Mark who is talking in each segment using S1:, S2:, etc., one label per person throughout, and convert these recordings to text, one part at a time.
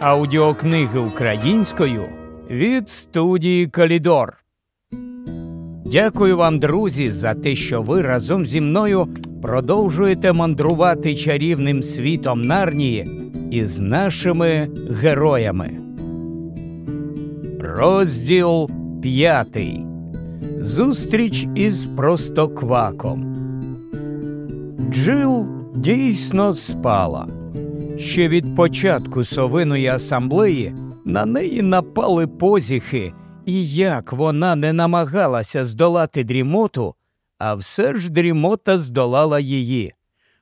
S1: Аудіокниги українською від студії Калідор. Дякую вам, друзі, за те, що ви разом зі мною продовжуєте мандрувати чарівним світом Нарнії із нашими героями. Розділ п'ятий. Зустріч із простокваком. Джил дійсно спала. Ще від початку совиної асамблеї на неї напали позіхи, і як вона не намагалася здолати дрімоту, а все ж дрімота здолала її.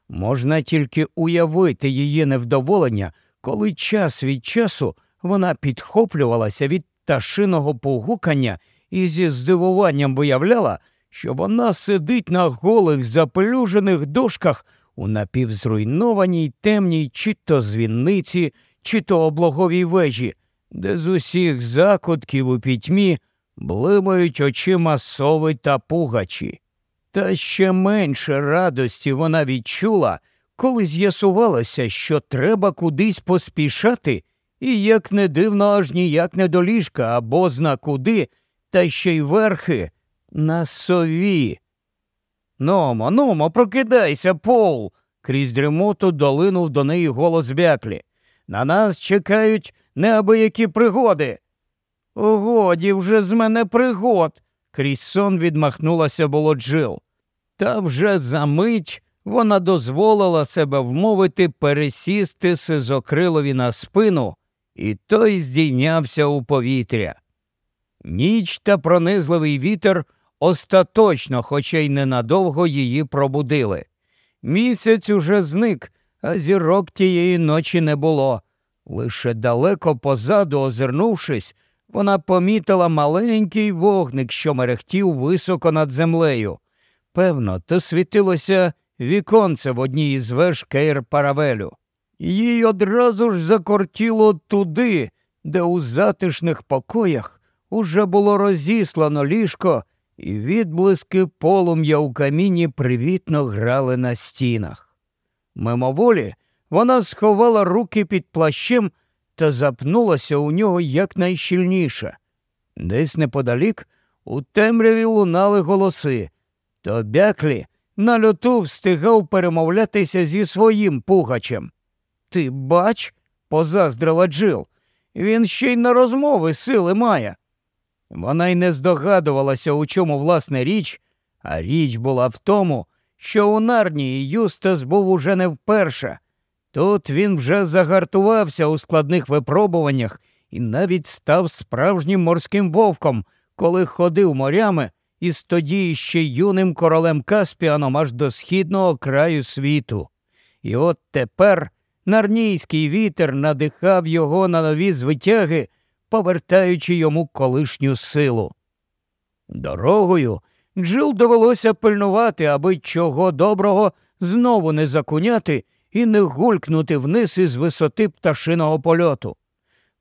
S1: Можна тільки уявити її невдоволення, коли час від часу вона підхоплювалася від пташиного погукання і зі здивуванням виявляла, що вона сидить на голих запелюжених дошках у напівзруйнованій темній чи то звінниці, чи то облоговій вежі, де з усіх закутків у пітьмі блимають очима сови та пугачі. Та ще менше радості вона відчула, коли з'ясувалося, що треба кудись поспішати, і, як не дивно, аж ніяк не до ліжка або зна куди, та ще й верхи на сові. Номо, номо, прокидайся, Пол. Крізь дрімоту долинув до неї голос бяклі. На нас чекають неабиякі пригоди. Годі вже з мене пригод. Крізь сон відмахнулася було Джил. Та вже за мить вона дозволила себе вмовити пересісти сизокрилові на спину, і той здійнявся у повітря. Ніч та пронизливий вітер остаточно, хоча й ненадовго її пробудили. Місяць уже зник, а зірок тієї ночі не було. Лише далеко позаду, озирнувшись, вона помітила маленький вогник, що мерехтів високо над землею. Певно, то світилося віконце в одній із веж Кейр Паравелю. Їй одразу ж закортіло туди, де у затишних покоях уже було розіслано ліжко, і відблиски полум'я у каміні привітно грали на стінах. Мимоволі вона сховала руки під плащем та запнулася у нього якнайщільніше. Десь неподалік у темряві лунали голоси. То бяклі на льоту встигав перемовлятися зі своїм пугачем. Ти бач, позаздрила Джил, він ще й на розмови сили має. Вона й не здогадувалася, у чому власне річ, а річ була в тому, що у Нарнії Юстас був уже не вперше. Тут він вже загартувався у складних випробуваннях і навіть став справжнім морським вовком, коли ходив морями із тоді ще юним королем Каспіаном аж до східного краю світу. І от тепер нарнійський вітер надихав його на нові звитяги повертаючи йому колишню силу. Дорогою Джил довелося пильнувати, аби чого доброго знову не закуняти і не гулькнути вниз із висоти пташиного польоту.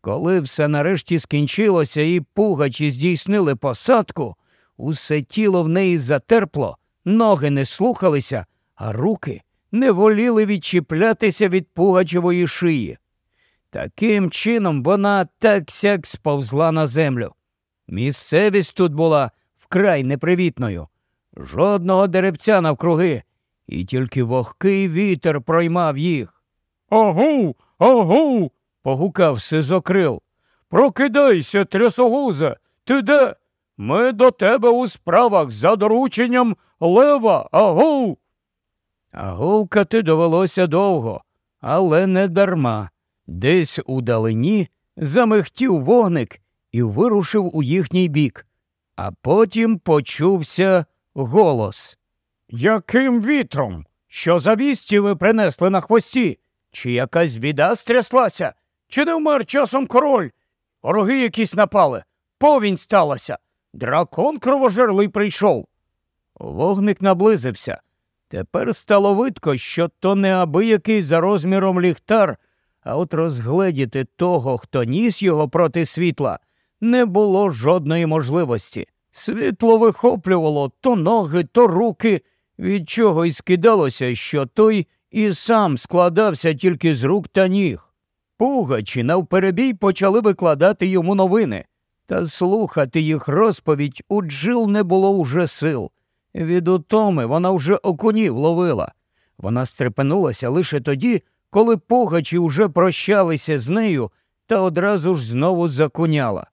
S1: Коли все нарешті скінчилося і пугачі здійснили посадку, усе тіло в неї затерпло, ноги не слухалися, а руки не воліли відчіплятися від пугачевої шиї. Таким чином вона так сяк сповзла на землю. Місцевість тут була вкрай непривітною, жодного деревця навкруги, і тільки вогкий вітер проймав їх. Агу, агу. погукав сизокрил. Прокидайся, трясогузе, ти де? Ми до тебе у справах за дорученням лева, агу. Агувкати довелося довго, але не дарма. Десь у далині замихтів вогник і вирушив у їхній бік, а потім почувся голос. Яким вітром? Що за вісті ви принесли на хвості? Чи якась біда стряслася? Чи не вмер часом король? Вороги якісь напали, повінь сталася. Дракон кровожерлий прийшов. Вогник наблизився. Тепер стало видко, що то неабиякий за розміром ліхтар а от розгледіти того, хто ніс його проти світла, не було жодної можливості. Світло вихоплювало то ноги, то руки, від чого й скидалося, що той і сам складався тільки з рук та ніг. Пугачі навперебій почали викладати йому новини, та слухати їх розповідь у Джил не було уже сил. Від утоми вона вже окунів ловила. Вона стрепенулася лише тоді, коли пугачі вже прощалися з нею та одразу ж знову закуняла.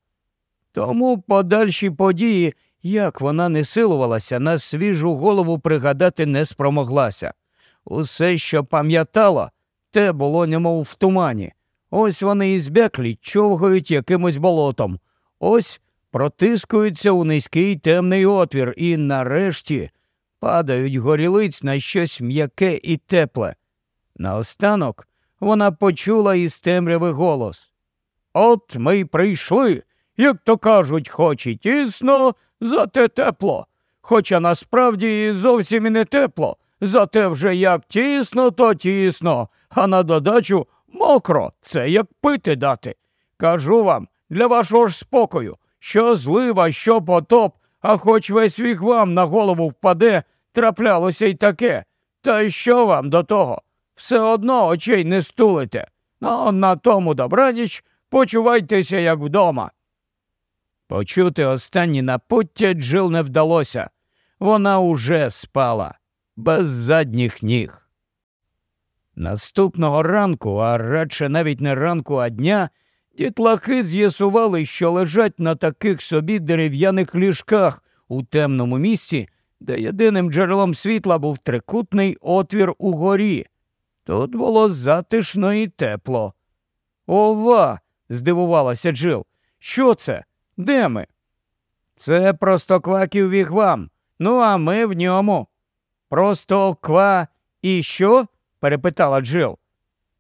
S1: Тому подальші події, як вона не силувалася, на свіжу голову пригадати не спромоглася. Усе, що пам'ятала, те було немов в тумані. Ось вони і збяклі, човгають якимось болотом. Ось протискуються у низький темний отвір і, нарешті, падають горілиць на щось м'яке і тепле. Наостанок вона почула із темряви голос От ми й прийшли, як то кажуть, хоч і тісно, зате тепло. Хоча насправді зовсім і не тепло, зате вже як тісно, то тісно, а на додачу мокро, це як пити дати. Кажу вам, для вашого ж спокою, що злива, що потоп, а хоч весь вік вам на голову впаде, траплялося й таке. Та й що вам до того? Все одно очей не стулите. Ну, на тому добраніч почувайтеся, як вдома. Почути останні напуття Джил не вдалося. Вона уже спала, без задніх ніг. Наступного ранку, а радше навіть не ранку, а дня, дітлахи з'ясували, що лежать на таких собі дерев'яних ліжках у темному місці, де єдиним джерелом світла був трикутний отвір угорі. Тут було затишно і тепло. Ова. здивувалася Джил. Що це? Де ми? Це просто кваків вігвам. Ну, а ми в ньому. Просто ква і що? перепитала Джил.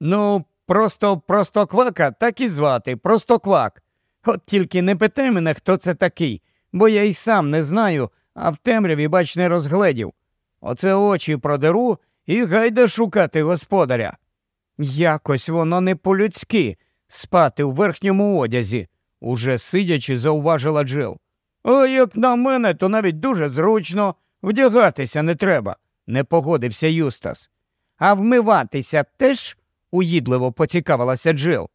S1: Ну, просто просто квака так і звати, просто квак. От тільки не питай мене, хто це такий, бо я й сам не знаю, а в темряві, бач, не розгледів. Оце очі продеру і гайда шукати господаря. Якось воно не по-людськи спати в верхньому одязі, уже сидячи, зауважила Джил. А як на мене, то навіть дуже зручно вдягатися не треба, не погодився Юстас. А вмиватися теж? уїдливо поцікавилася Джил.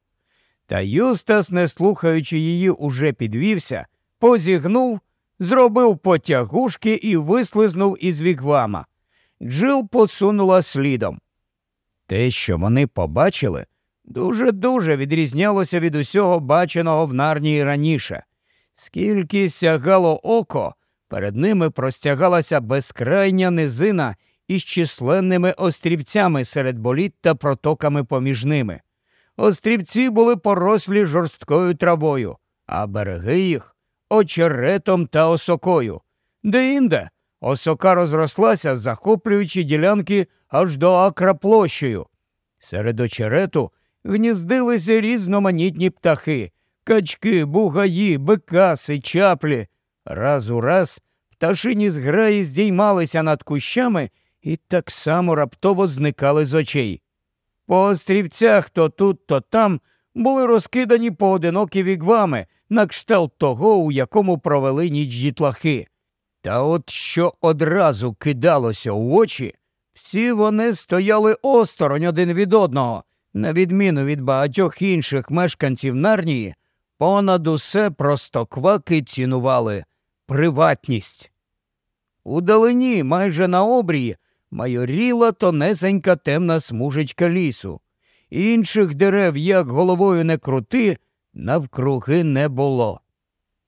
S1: Та Юстас, не слухаючи її, уже підвівся, позігнув, зробив потягушки і вислизнув із вігвама. Джил посунула слідом. Те, що вони побачили, дуже дуже відрізнялося від усього баченого в нарнії раніше. Скільки сягало око, перед ними простягалася безкрайня низина із численними острівцями серед боліт та протоками поміж ними. Острівці були порослі жорсткою травою, а береги їх очеретом та осокою. Де інде осока розрослася, захоплюючи ділянки аж до акра площею. Серед очерету гніздилися різноманітні птахи качки, бугаї, бекаси, чаплі. Раз у раз пташині зграї здіймалися над кущами і так само раптово зникали з очей. По острівцях то тут, то там були розкидані поодинокі вігвами на кшталт того, у якому провели ніч дітлахи. Та от що одразу кидалося у очі, всі вони стояли осторонь один від одного, на відміну від багатьох інших мешканців нарнії, понад усе простокваки цінували приватність. Удалині, майже на обрії, майоріла тонесенька темна смужечка лісу. Інших дерев, як головою не крути, навкруги не було.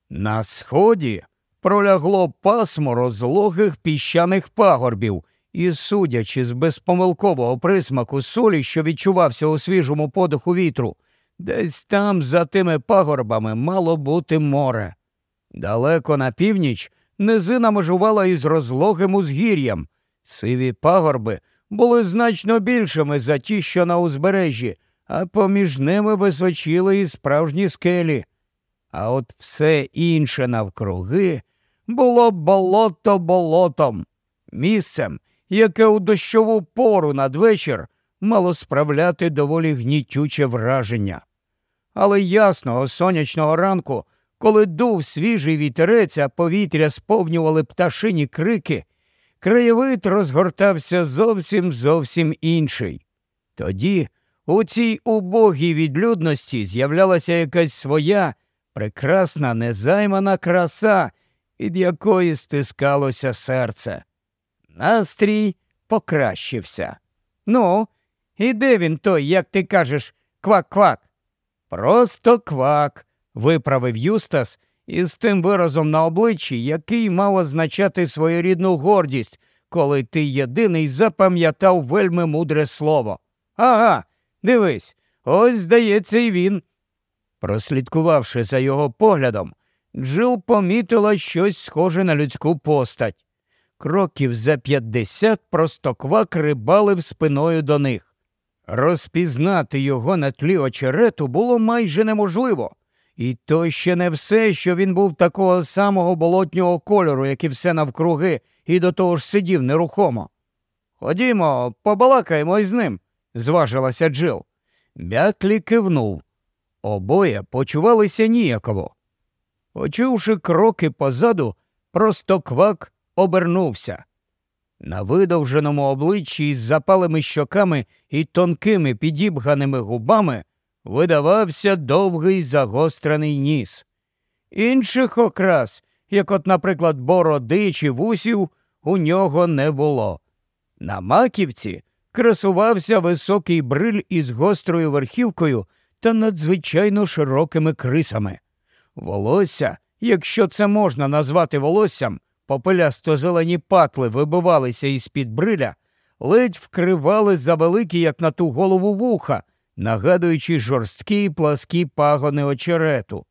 S1: На сході пролягло пасмо розлогих піщаних пагорбів, і, судячи з безпомилкового присмаку солі, що відчувався у свіжому подиху вітру, десь там, за тими пагорбами, мало бути море. Далеко на північ низина межувала із розлогим узгір'ям. Сиві пагорби були значно більшими за ті, що на узбережжі, а поміж ними височили і справжні скелі. А от все інше навкруги було болото болотом, місцем, яке у дощову пору надвечір мало справляти доволі гнітюче враження. Але ясного сонячного ранку, коли дув свіжий вітерець, а повітря сповнювали пташині крики, краєвид розгортався зовсім зовсім інший. Тоді У цій убогій відлюдності з'являлася якась своя прекрасна незаймана краса, від якої стискалося серце. Настрій покращився. Ну, і де він той, як ти кажеш, квак-квак? Просто квак, виправив Юстас із тим виразом на обличчі, який мав означати своєрідну гордість, коли ти єдиний запам'ятав вельми мудре слово. Ага, дивись, ось здається, і він. Прослідкувавши за його поглядом, Джил помітила щось схоже на людську постать. Кроків за п'ятдесят простоквак рибалив спиною до них. Розпізнати його на тлі очерету було майже неможливо. І то ще не все, що він був такого самого болотнього кольору, як і все навкруги, і до того ж сидів нерухомо. Ходімо, побалакаємо із ним, зважилася Джил. Бяклі кивнув. Обоє почувалися ніяково. Почувши кроки позаду, просто квак обернувся. На видовженому обличчі із запалими щоками і тонкими підібганими губами видавався довгий загострений ніс. Інших окрас, як от, наприклад, бороди чи вусів, у нього не було. На маківці красувався високий бриль із гострою верхівкою та надзвичайно широкими крисами. Волосся, якщо це можна назвати волоссям, попелясто зелені патли вибивалися із під бриля, ледь вкривали за великі, як на ту голову вуха, нагадуючи жорсткі пласкі пагони очерету.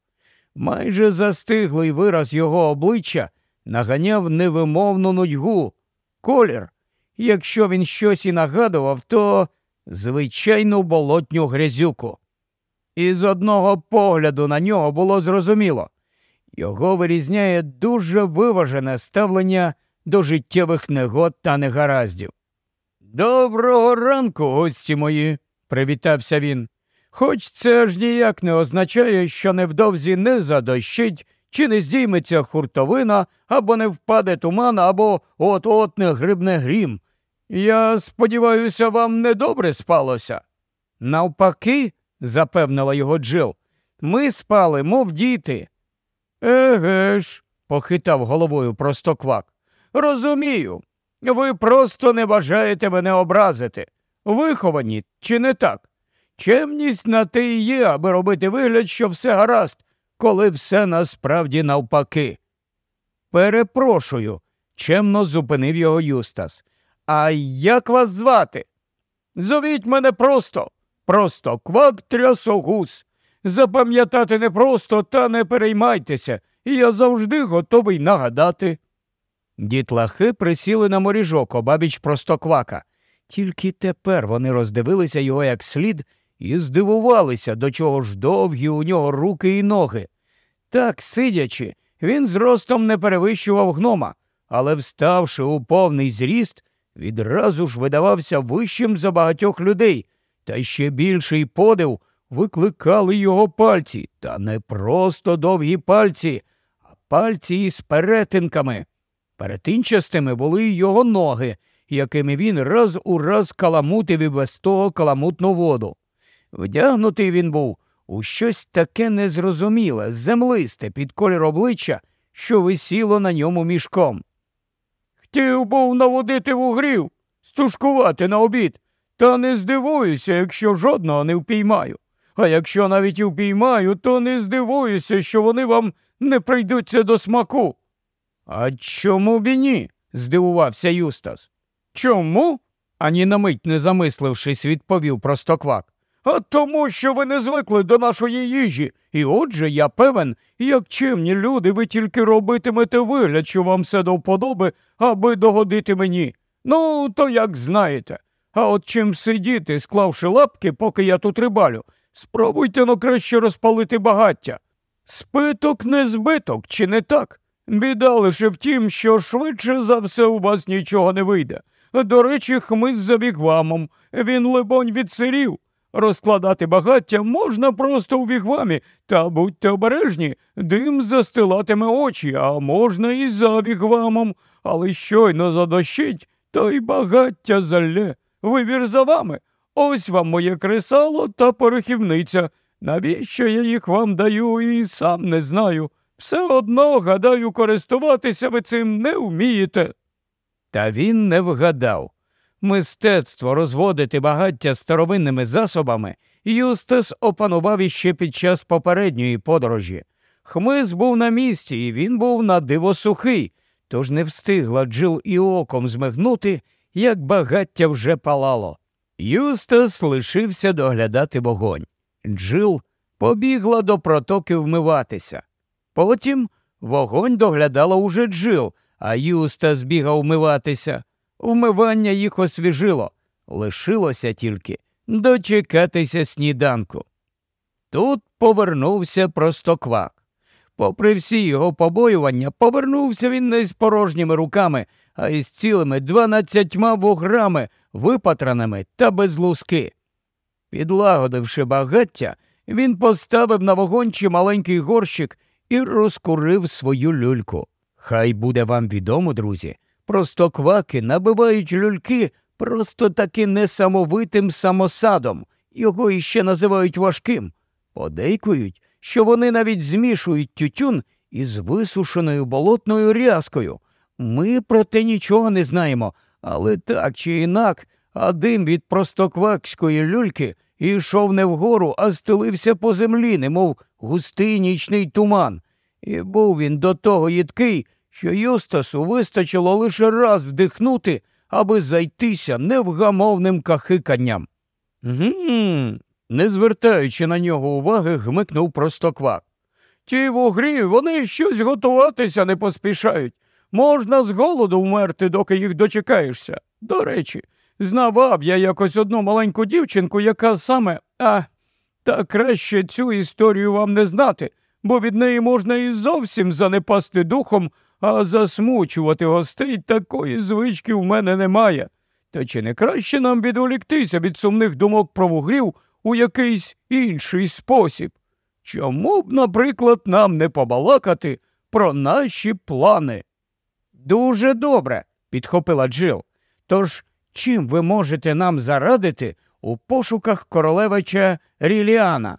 S1: Майже застиглий вираз його обличчя наганяв невимовну нудьгу. Колір, якщо він щось і нагадував, то звичайну болотню грязюку. І з одного погляду на нього було зрозуміло його вирізняє дуже виважене ставлення до життєвих негод та негараздів. Доброго ранку, гості мої, привітався він. Хоч це ж ніяк не означає, що невдовзі не задощить, чи не здійметься хуртовина, або не впаде туман, або от-от не грибне грім. Я сподіваюся, вам недобре спалося. Навпаки, запевнила його Джил, ми спали, мов діти. Еге ж, похитав головою простоквак. Розумію. Ви просто не бажаєте мене образити. Виховані, чи не так? Чемність на те і є, аби робити вигляд, що все гаразд, коли все насправді навпаки. Перепрошую, чемно зупинив його Юстас. А як вас звати? Зовіть мене просто, просто квак трясогус. Запам'ятати непросто, та не переймайтеся, я завжди готовий нагадати. Дітлахи присіли на моріжок обабіч простоквака. Тільки тепер вони роздивилися його як слід і здивувалися, до чого ж довгі у нього руки і ноги. Так, сидячи, він зростом не перевищував гнома, але, вставши у повний зріст, відразу ж видавався вищим за багатьох людей, та ще більший подив викликали його пальці, та не просто довгі пальці, а пальці із перетинками. Перетинчастими були й його ноги, якими він раз у раз каламутив і без того каламутну воду. Вдягнутий він був у щось таке незрозуміле, землисте під колір обличчя, що висіло на ньому мішком. Хотів був наводити вугрів, стушкувати на обід, та не здивуюся, якщо жодного не впіймаю. А якщо навіть впіймаю, то не здивуюся, що вони вам не прийдуться до смаку. А чому б і ні? здивувався Юстас. Чому? ані на мить не замислившись, відповів простоквак. А тому, що ви не звикли до нашої їжі, і отже, я певен, як чимні люди, ви тільки робитимете вигляд, що вам все до вподоби, аби догодити мені. Ну, то як знаєте. А от чим сидіти, склавши лапки, поки я тут рибалю, спробуйте но краще розпалити багаття. Спиток не збиток, чи не так? Біда лише в тім, що швидше за все у вас нічого не вийде. До речі, хмиз за вігвамом. Він, либонь, відсирів. Розкладати багаття можна просто у вігвамі, та будьте обережні, дим застилатиме очі, а можна і за вігвамом, але щойно задощить, то й багаття залє. Вибір за вами. ось вам моє кресало та порохівниця. Навіщо я їх вам даю і сам не знаю. Все одно, гадаю, користуватися ви цим не вмієте. Та він не вгадав. Мистецтво розводити багаття старовинними засобами Юстас опанував іще під час попередньої подорожі. Хмиз був на місці, і він був на диво сухий, тож не встигла Джил і оком змигнути, як багаття вже палало. Юстас лишився доглядати вогонь. Джил побігла до протоки вмиватися. Потім вогонь доглядала уже Джил, а Юстас бігав вмиватися. Вмивання їх освіжило. Лишилося тільки дочекатися сніданку. Тут повернувся простоквак. Попри всі його побоювання, повернувся він не з порожніми руками, а із цілими дванадцятьма вуграми, випатраними та без луски. Підлагодивши багаття, він поставив на вогонь маленький горщик і розкурив свою люльку. Хай буде вам відомо, друзі, простокваки набивають люльки просто таки несамовитим самосадом, його іще називають важким. Подейкують, що вони навіть змішують тютюн із висушеною болотною рязкою. Ми про те нічого не знаємо, але так чи інак, а дим від простоквакської люльки йшов не вгору, а стелився по землі, немов густий нічний туман. І був він до того їдкий, що Юстасу вистачило лише раз вдихнути, аби зайтися невгамовним кахиканням. Гм, не звертаючи на нього уваги, гмикнув простоквак. Ті вугрі, вони щось готуватися не поспішають. Можна з голоду вмерти, доки їх дочекаєшся. До речі, знавав я якось одну маленьку дівчинку, яка саме. А, та краще цю історію вам не знати, бо від неї можна і зовсім занепасти духом, а засмучувати гостей такої звички в мене немає. Та чи не краще нам відволіктися від сумних думок про вугрів у якийсь інший спосіб? Чому б, наприклад, нам не побалакати про наші плани? Дуже добре, підхопила Джил. Тож чим ви можете нам зарадити у пошуках королевича Ріліана?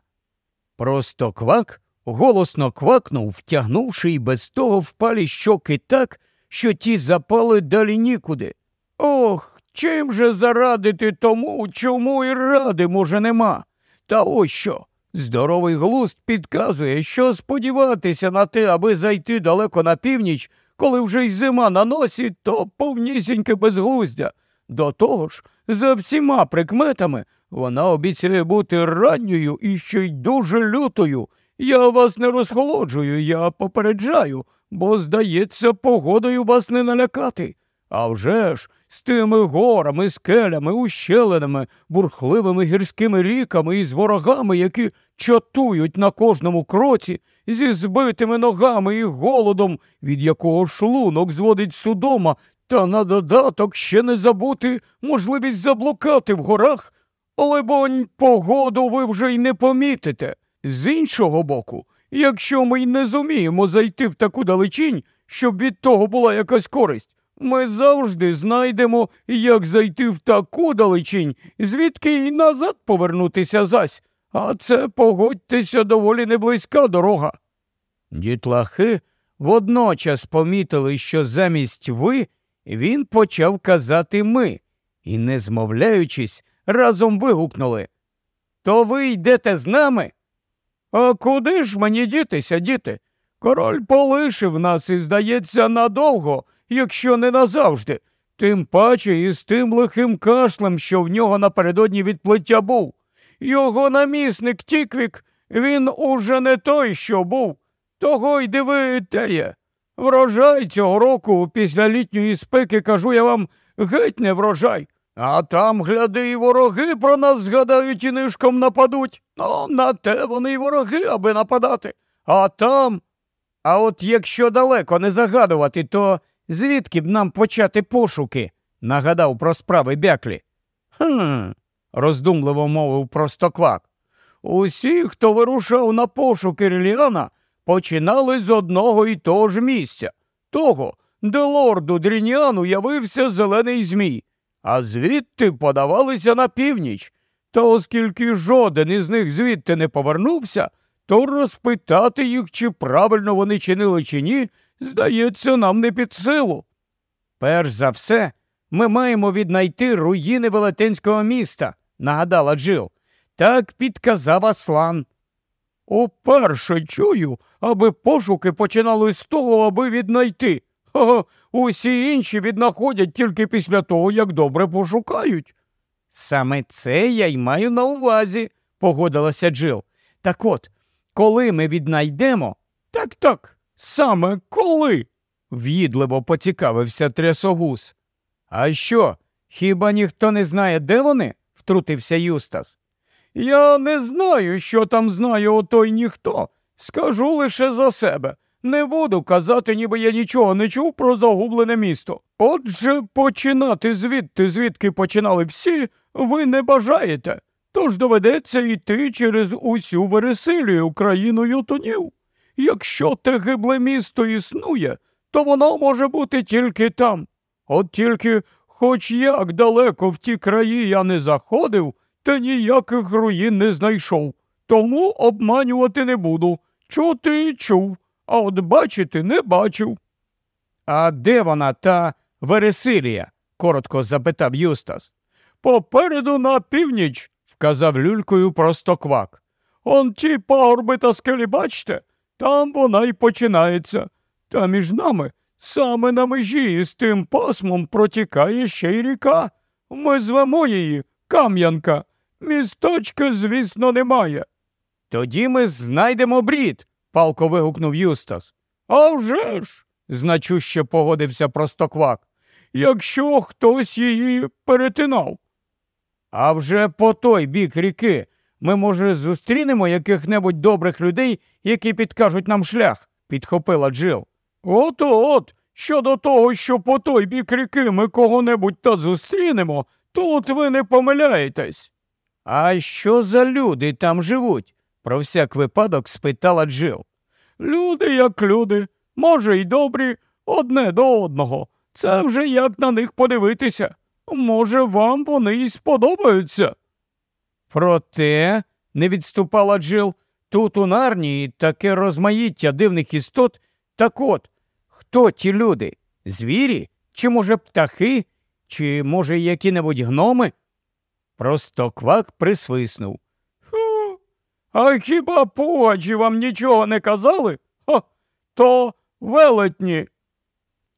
S1: Просто квак голосно квакнув, втягнувши й без того впалі щоки так, що ті запали далі нікуди. Ох, чим же зарадити тому, чому і ради, може, нема? Та ось що. Здоровий глузд підказує, що сподіватися на те, аби зайти далеко на північ, коли вже й зима на носі, то повнісіньке безглуздя. До того ж, за всіма прикметами вона обіцяє бути ранньою і ще й дуже лютою. Я вас не розхолоджую, я попереджаю, бо, здається, погодою вас не налякати. А вже ж, з тими горами, скелями, ущелинами, бурхливими гірськими ріками і з ворогами, які чатують на кожному кроці, зі збитими ногами і голодом, від якого шлунок зводить судома, та на додаток ще не забути можливість заблукати в горах, але бонь, погоду ви вже й не помітите. З іншого боку, якщо ми й не зуміємо зайти в таку далечінь, щоб від того була якась користь, ми завжди знайдемо, як зайти в таку далечінь, звідки й назад повернутися зась, а це, погодьтеся, доволі неблизька дорога. Дітлахи водночас помітили, що замість ви він почав казати ми, і, не змовляючись, разом вигукнули То ви йдете з нами? А куди ж мені дітися, діти? Король полишив нас і, здається, надовго, якщо не назавжди, тим паче із тим лихим кашлем, що в нього напередодні відплиття був. Його намісник Тіквік, він уже не той, що був. Того й диви теє. Врожай цього року після літньої спеки, кажу я вам, геть не врожай. А там, гляди, і вороги про нас згадають і нишком нападуть. Ну, на те вони й вороги, аби нападати. А там. А от якщо далеко не загадувати, то звідки б нам почати пошуки? нагадав про справи бяклі. Хм, роздумливо мовив простоквак. Усі, хто вирушав на пошуки Ріліана, починали з одного і того ж місця, того, де лорду Дрініану явився зелений Змій, а звідти подавалися на північ. Та оскільки жоден із них звідти не повернувся, то розпитати їх, чи правильно вони чинили, чи ні, здається, нам не під силу. Перш за все, ми маємо віднайти руїни велетенського міста, нагадала Джил. Так підказав Аслан. Уперше чую, аби пошуки починали з того, аби віднайти. Ха, усі інші віднаходять тільки після того, як добре пошукають. Саме це я й маю на увазі, погодилася Джил. Так от, коли ми віднайдемо. Так так, саме коли? в'їдливо поцікавився трясогус. А що? Хіба ніхто не знає, де вони? втрутився Юстас. Я не знаю, що там знає отой ніхто. Скажу лише за себе. Не буду казати, ніби я нічого не чув про загублене місто. Отже, починати звідти, звідки починали всі, ви не бажаєте. Тож доведеться йти через усю Вересилію країну ютунів. Якщо те гибле місто існує, то воно може бути тільки там. От тільки, хоч як далеко в ті краї я не заходив, та ніяких руїн не знайшов. Тому обманювати не буду. Чути і чув, а от бачити не бачив. А де вона, та Вересилія? коротко запитав Юстас. Попереду на північ, вказав люлькою простоквак. Он ті пагорби та скелі, бачте, там вона й починається. Та між нами саме на межі з тим пасмом протікає ще й ріка. Ми звемо її Кам'янка. Місточка, звісно, немає. Тоді ми знайдемо брід, палко вигукнув Юстас. «А вже ж!» – значуще погодився простоквак. Якщо хтось її перетинав. А вже по той бік ріки ми, може, зустрінемо яких-небудь добрих людей, які підкажуть нам шлях, підхопила Джил. От от. Щодо того, що по той бік ріки ми кого-небудь та зустрінемо, тут ви не помиляєтесь. А що за люди там живуть? про всяк випадок спитала Джил. Люди, як люди, може, й добрі, одне до одного. Це вже як на них подивитися. Може, вам вони й сподобаються. Проте, не відступала Джил, тут у нарнії таке розмаїття дивних істот. Так от, хто ті люди? Звірі? Чи, може, птахи, чи, може, які-небудь гноми? Просто квак присвиснув. Ху, а хіба погаджі вам нічого не казали? Ха, то велетні.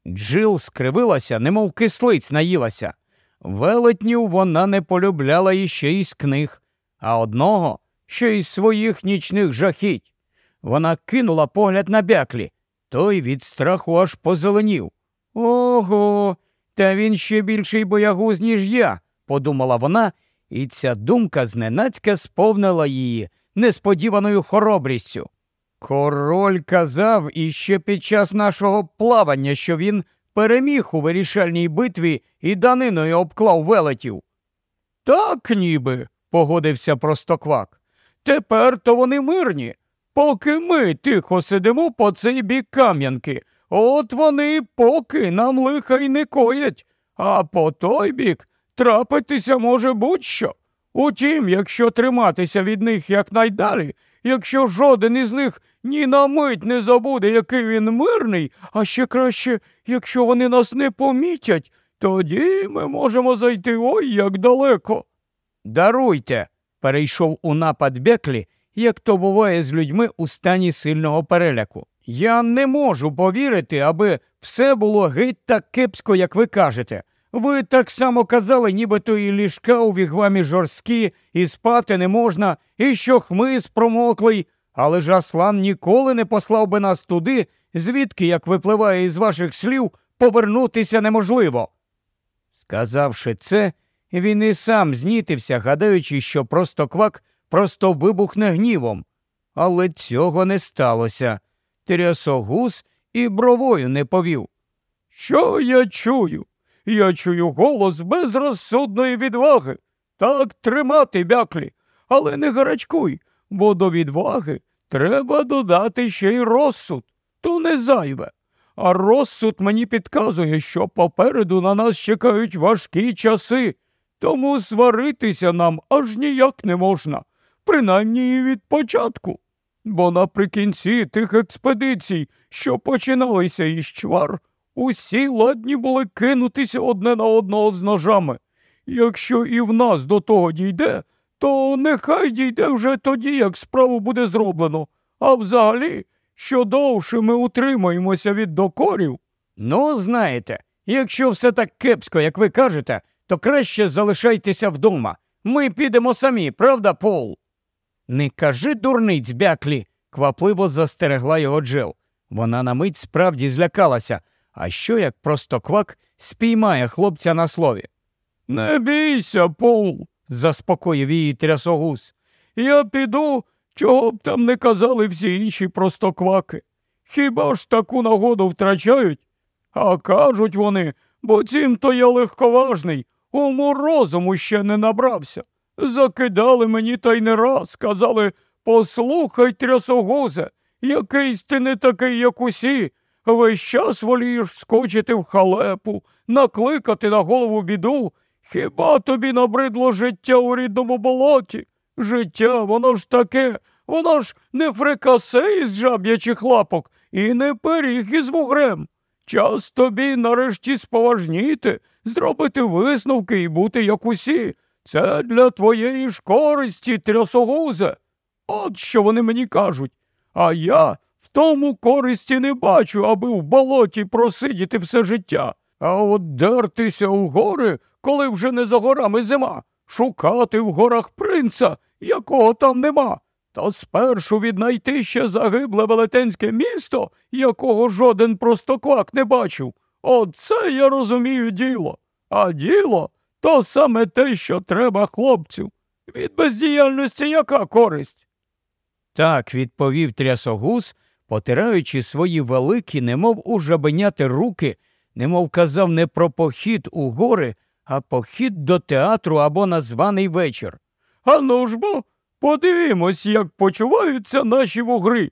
S1: Джил скривилася, немов кислиць наїлася. Велетнів вона не полюбляла іще із книг, а одного ще із своїх нічних жахіть. Вона кинула погляд на бяклі. Той від страху аж позеленів. Ого, та він ще більший боягуз, ніж я, подумала вона, і ця думка зненацька сповнила її несподіваною хоробрістю. Король казав іще під час нашого плавання, що він переміг у вирішальній битві і даниною обклав велетів. Так, ніби, погодився простоквак. Тепер то вони мирні. Поки ми тихо сидимо по цей бік кам'янки, от вони поки нам лиха й не коять, а по той бік трапитися може будь-що. Утім, якщо триматися від них якнайдалі, якщо жоден із них ні на мить не забуде, який він мирний, а ще краще, якщо вони нас не помітять, тоді ми можемо зайти ой як далеко. Даруйте, перейшов у напад Беклі, як то буває з людьми у стані сильного переляку. Я не можу повірити, аби все було геть так кепсько, як ви кажете. Ви так само казали, нібито і ліжка у вігвамі жорсткі, і спати не можна, і що хмиз промоклий, але ж Аслан ніколи не послав би нас туди, звідки, як випливає із ваших слів, повернутися неможливо. Сказавши це, він і сам знітився, гадаючи, що просто квак просто вибухне гнівом. Але цього не сталося. Трясогус і бровою не повів. Що я чую? Я чую голос безрозсудної відваги. Так тримати бяклі, але не гарачкуй, бо до відваги треба додати ще й розсуд, то не зайве. А розсуд мені підказує, що попереду на нас чекають важкі часи.
S2: Тому сваритися нам аж ніяк не можна, принаймні і від початку. Бо наприкінці тих експедицій, що починалися із чвар, усі ладні були кинутися одне на одного з ножами. Якщо і в нас до того дійде, то нехай дійде вже тоді, як справу буде зроблено. А взагалі, що довше ми утримаємося від докорів.
S1: Ну, знаєте, якщо все так кепсько, як ви кажете, то краще залишайтеся вдома. Ми підемо самі, правда, Пол? Не кажи дурниць, бяклі, квапливо застерегла його Джил. Вона на мить справді злякалася. А що як просто квак спіймає хлопця на слові?
S2: Не бійся, Пол, заспокоїв її трясогус. Я піду, чого б там не казали всі інші простокваки. Хіба ж таку нагоду втрачають? А кажуть вони, бо цим то я легковажний, уму розуму ще не набрався. Закидали мені та й не раз, казали послухай, трясогузе, якийсь ти не такий, як усі. Весь час волієш вскочити в халепу, накликати на голову біду. Хіба тобі набридло життя у рідному болоті? Життя, воно ж таке, воно ж не фрикасе із жаб'ячих лапок і не пиріг із вугрем. Час тобі нарешті споважніти, зробити висновки і бути як усі. Це для твоєї ж користі, трясогузе. От що вони мені кажуть. А я в тому користі не бачу, аби в болоті просидіти все життя. А от дертися у гори, коли вже не за горами зима, шукати в горах принца, якого там нема, та спершу віднайти ще загибле велетенське місто, якого жоден простоквак не бачив. Оце я розумію діло. А діло то саме те, що треба хлопцю. Від бездіяльності яка користь?
S1: Так відповів трясогус, потираючи свої великі, немов у жабеняти руки, немов казав не про похід у гори, а похід до театру або на званий вечір.
S2: Ану ж бо, подивимось, як почуваються наші вугри.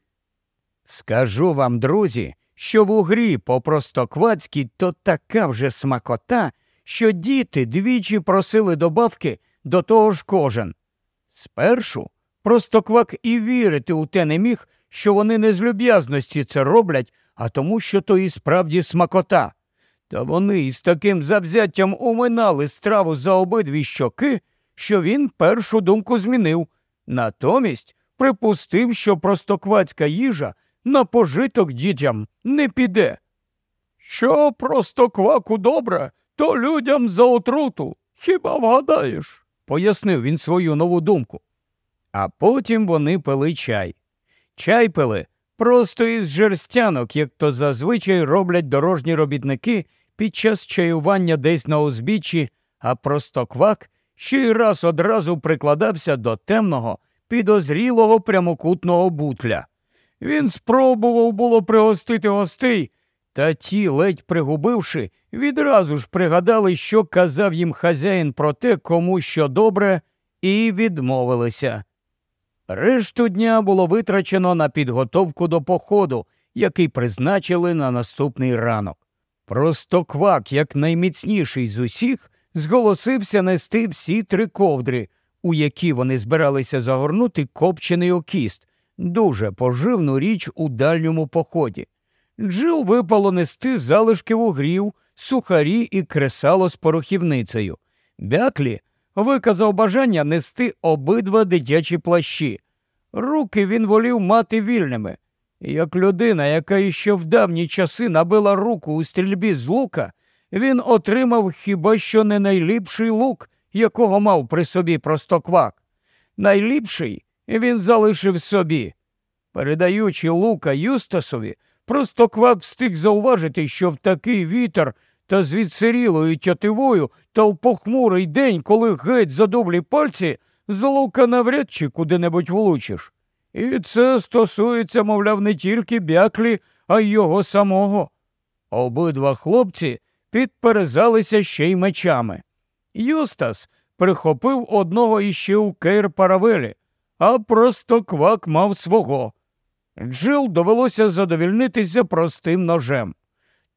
S1: Скажу вам, друзі, що в угрі по простоквацькій то така вже смакота, що діти двічі просили добавки до того ж кожен. Спершу простоквак і вірити у те не міг, що вони не з люб'язності це роблять, а тому, що то і справді смакота. Та вони із таким завзяттям уминали страву за обидві щоки, що він першу думку змінив. Натомість припустив, що простоквацька їжа на пожиток дітям не піде.
S2: Що простокваку добре, то людям за отруту. Хіба вгадаєш?
S1: пояснив він свою нову думку. А потім вони пили чай. Чай пили просто із жерстянок, як то зазвичай роблять дорожні робітники під час чаювання десь на узбіччі, а простоквак ще й раз одразу прикладався до темного, підозрілого прямокутного бутля. Він спробував було пригостити гостей, та ті, ледь пригубивши, відразу ж пригадали, що казав їм хазяїн про те, кому що добре, і відмовилися. Решту дня було витрачено на підготовку до походу, який призначили на наступний ранок. Просто квак, як найміцніший з усіх, зголосився нести всі три ковдри, у які вони збиралися загорнути копчений окіст, дуже поживну річ у дальньому поході. Джил випало нести залишки вугрів, сухарі і кресало з порохівницею. Бяклі виказав бажання нести обидва дитячі плащі. Руки він волів мати вільними. Як людина, яка іще в давні часи набила руку у стрільбі з лука, він отримав хіба що не найліпший лук, якого мав при собі простоквак. Найліпший він залишив собі. Передаючи лука Юстасові, простоквак встиг зауважити, що в такий вітер та з відсирілою тятивою та в похмурий день, коли геть задублі пальці, з лука навряд чи куди-небудь влучиш. І це стосується, мовляв, не тільки бяклі, а й його самого. Обидва хлопці підперезалися ще й мечами. Юстас прихопив одного іще у кейр паравелі, а просто квак мав свого. Джил довелося задовільнитися простим ножем.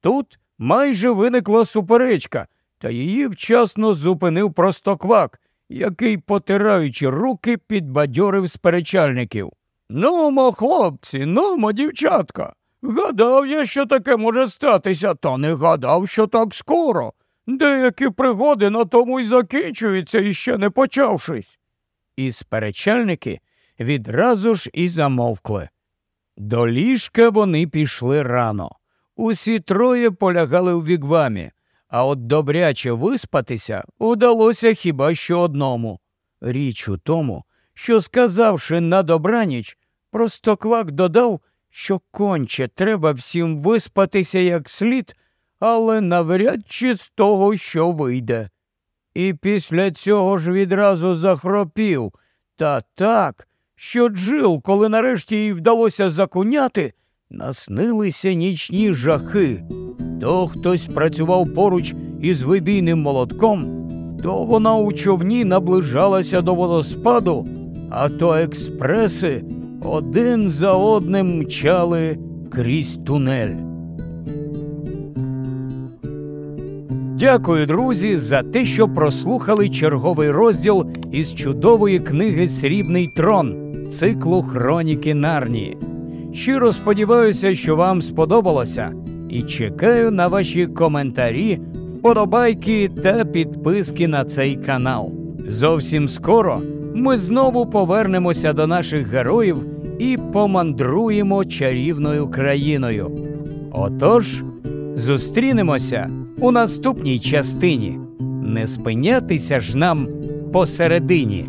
S1: Тут майже виникла суперечка,
S2: та її вчасно зупинив простоквак, який, потираючи руки, підбадьорив сперечальників. Нумо, хлопці, нумо, дівчатка. Гадав я, що таке може статися, та не гадав, що так скоро. Деякі пригоди на тому й закінчуються, іще не почавшись.
S1: І сперечальники відразу ж і замовкли. До ліжка вони пішли рано. Усі троє полягали у вігвамі, а от добряче виспатися удалося хіба що одному. Річ у тому, що, сказавши на добраніч, простоквак додав, що конче треба всім виспатися як слід, але навряд чи з того, що вийде. І після цього ж відразу захропів, та так, що Джил, коли нарешті їй вдалося закуняти, наснилися нічні жахи. То хтось працював поруч із вибійним молотком, то вона у човні наближалася до водоспаду, а то експреси один за одним мчали крізь тунель. Дякую, друзі, за те, що прослухали черговий розділ із чудової книги Срібний трон циклу Хроніки Нарнії. Щиро сподіваюся, що вам сподобалося, і чекаю на ваші коментарі, вподобайки та підписки на цей канал. Зовсім скоро ми знову повернемося до наших героїв і помандруємо чарівною країною. Отож, зустрінемося у наступній частині. Не спинятися ж нам посередині.